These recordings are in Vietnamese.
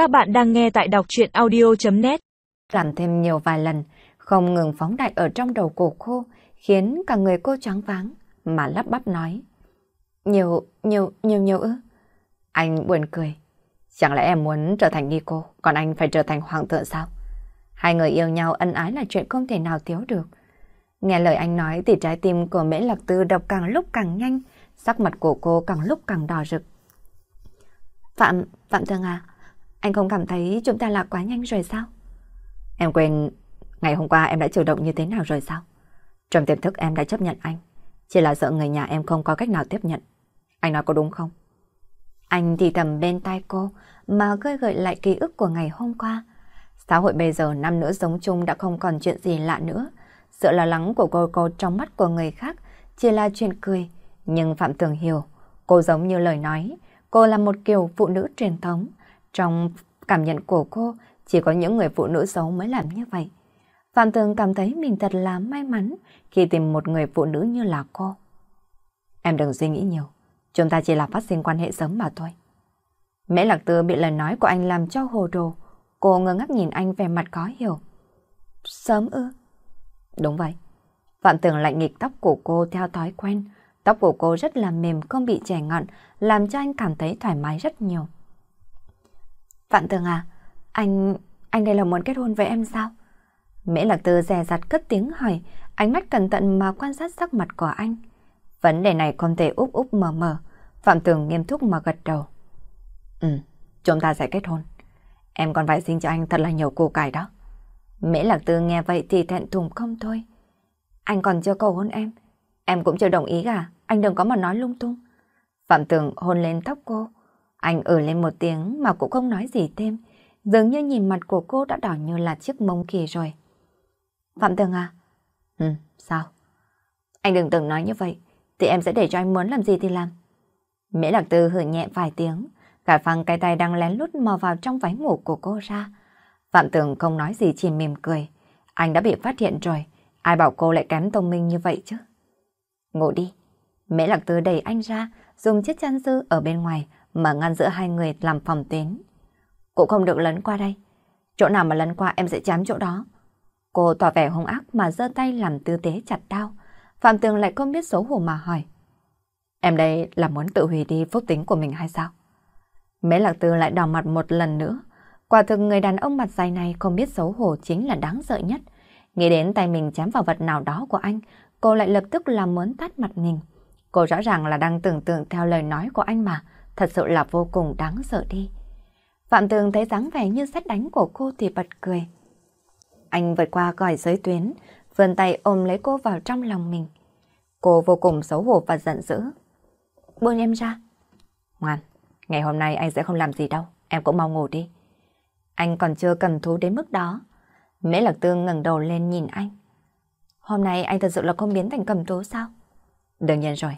Các bạn đang nghe tại đọc chuyện audio.net Làm thêm nhiều vài lần, không ngừng phóng đại ở trong đầu cổ cô, khiến cả người cô choáng váng, mà lắp bắp nói. Nhiều, nhiều, nhiều, nhiều ư? Anh buồn cười. Chẳng lẽ em muốn trở thành Nico, còn anh phải trở thành hoàng thượng sao? Hai người yêu nhau ân ái là chuyện không thể nào thiếu được. Nghe lời anh nói thì trái tim của Mễ Lạc Tư đập càng lúc càng nhanh, sắc mặt của cô càng lúc càng đỏ rực. Phạm, Phạm Thương à, anh không cảm thấy chúng ta là quá nhanh rồi sao? Em quên, ngày hôm qua em đã chủ động như thế nào rồi sao? Trong tiềm thức em đã chấp nhận anh, chỉ là sợ người nhà em không có cách nào tiếp nhận. Anh nói có đúng không? Anh thì thầm bên tai cô mà khơi gợi lại ký ức của ngày hôm qua. Xã hội bây giờ năm nữa sống chung đã không còn chuyện gì lạ nữa. Sự lo lắng của cô cô trong mắt của người khác chỉ là chuyện cười. Nhưng Phạm Tường hiểu, cô giống như lời nói, cô là một kiểu phụ nữ truyền thống. Trong cảm nhận của cô, chỉ có những người phụ nữ xấu mới làm như vậy. Phạm Tường cảm thấy mình thật là may mắn khi tìm một người phụ nữ như là cô. Em đừng suy nghĩ nhiều, chúng ta chỉ là phát sinh quan hệ sớm mà thôi. Mễ Lạc Tư bị lời nói của anh làm cho hồ đồ, cô ngơ ngác nhìn anh vẻ mặt khó hiểu. Sớm ư? Đúng vậy. Phạm Tường lại nghịch tóc của cô theo thói quen, tóc của cô rất là mềm không bị chẻ ngọn, làm cho anh cảm thấy thoải mái rất nhiều. Phạm Tường à, anh... anh đây là muốn kết hôn với em sao? Mễ Lạc Tư dè dặt cất tiếng hỏi, ánh mắt cẩn thận mà quan sát sắc mặt của anh. Vấn đề này không thể úp úp mờ mờ, Phạm Tường nghiêm túc mà gật đầu. Ừ, chúng ta sẽ kết hôn. Em còn phải xin cho anh thật là nhiều cô cải đó. Mễ Lạc Tư nghe vậy thì thẹn thùng không thôi. Anh còn chưa cầu hôn em. Em cũng chưa đồng ý cả, anh đừng có mà nói lung tung. Phạm Tường hôn lên tóc cô. Anh ở lên một tiếng mà cũng không nói gì thêm. Dường như nhìn mặt của cô đã đỏ như là chiếc mông kỳ rồi. Phạm Tường à? Ừ, sao? Anh đừng tưởng nói như vậy, thì em sẽ để cho anh muốn làm gì thì làm. Mễ Lạc Tư hử nhẹ vài tiếng, cả phăng cái tay đang lén lút mò vào trong váy ngủ của cô ra. Phạm Tường không nói gì chỉ mỉm cười. Anh đã bị phát hiện rồi, ai bảo cô lại kém thông minh như vậy chứ? Ngủ đi. Mễ Lạc Tư đẩy anh ra, dùng chiếc chăn dư ở bên ngoài mà ngăn giữa hai người làm phòng tuyến. Cô không được lấn qua đây. Chỗ nào mà lấn qua em sẽ chám chỗ đó. Cô tỏ vẻ hung ác mà giơ tay làm tư tế chặt đau. Phạm Tường lại không biết xấu hổ mà hỏi. Em đây là muốn tự hủy đi phúc tính của mình hay sao? Mễ Lạc Tư lại đỏ mặt một lần nữa. Quả thực người đàn ông mặt dài này không biết xấu hổ chính là đáng sợ nhất. Nghĩ đến tay mình chém vào vật nào đó của anh, cô lại lập tức làm muốn tắt mặt mình. Cô rõ ràng là đang tưởng tượng theo lời nói của anh mà, thật sự là vô cùng đáng sợ đi. Phạm Tường thấy dáng vẻ như xét đánh của cô thì bật cười. Anh vượt qua gọi giới tuyến, vươn tay ôm lấy cô vào trong lòng mình. Cô vô cùng xấu hổ và giận dữ. Buông em ra. Ngoan, ngày hôm nay anh sẽ không làm gì đâu, em cũng mau ngủ đi. Anh còn chưa cần thú đến mức đó. Mễ Lạc Tương ngẩng đầu lên nhìn anh. Hôm nay anh thật sự là không biến thành cầm tố sao? Đương nhiên rồi,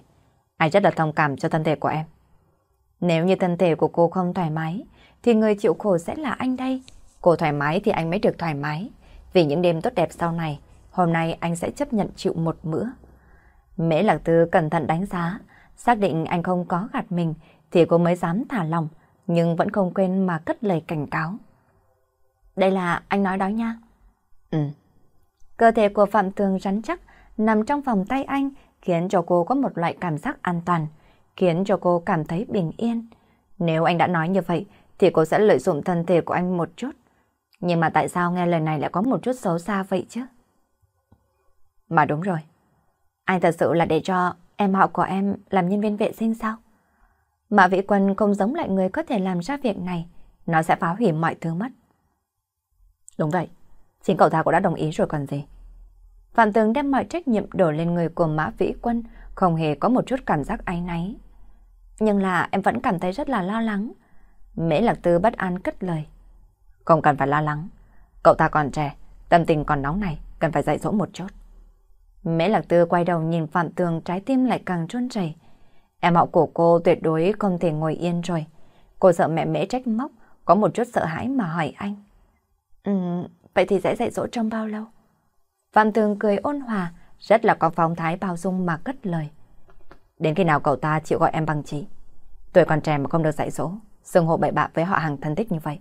anh rất là thông cảm cho thân thể của em. Nếu như thân thể của cô không thoải mái, thì người chịu khổ sẽ là anh đây. Cô thoải mái thì anh mới được thoải mái. Vì những đêm tốt đẹp sau này, hôm nay anh sẽ chấp nhận chịu một bữa. Mễ Lạc Tư cẩn thận đánh giá, xác định anh không có gạt mình thì cô mới dám thả lòng, nhưng vẫn không quên mà cất lời cảnh cáo. Đây là anh nói đó nha. Ừ. Cơ thể của Phạm Tường rắn chắc, nằm trong vòng tay anh, khiến cho cô có một loại cảm giác an toàn, khiến cho cô cảm thấy bình yên. Nếu anh đã nói như vậy, thì cô sẽ lợi dụng thân thể của anh một chút. Nhưng mà tại sao nghe lời này lại có một chút xấu xa vậy chứ? Mà đúng rồi. Anh thật sự là để cho em họ của em làm nhân viên vệ sinh sao? Mà vị quân không giống lại người có thể làm ra việc này. Nó sẽ phá hủy mọi thứ mất. Đúng vậy. Chính cậu ta cũng đã đồng ý rồi còn gì. Phạm Tường đem mọi trách nhiệm đổ lên người của Mã Vĩ Quân, không hề có một chút cảm giác áy náy. Nhưng là em vẫn cảm thấy rất là lo lắng. Mễ Lạc Tư bất an cất lời. Không cần phải lo lắng. Cậu ta còn trẻ, tâm tình còn nóng này, cần phải dạy dỗ một chút. Mễ Lạc Tư quay đầu nhìn Phạm Tường trái tim lại càng trôn chảy. Em họ của cô tuyệt đối không thể ngồi yên rồi. Cô sợ mẹ mễ trách móc, có một chút sợ hãi mà hỏi anh. Ừ, vậy thì sẽ dạy dỗ trong bao lâu? Phạm Tường cười ôn hòa, rất là có phong thái bao dung mà cất lời. Đến khi nào cậu ta chịu gọi em bằng chị? Tuổi còn trẻ mà không được dạy dỗ, xưng hộ bậy bạ với họ hàng thân thích như vậy.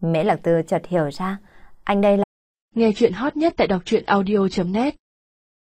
Mễ Lạc Tư chợt hiểu ra, anh đây là... Nghe chuyện hot nhất tại đọc truyện audio.net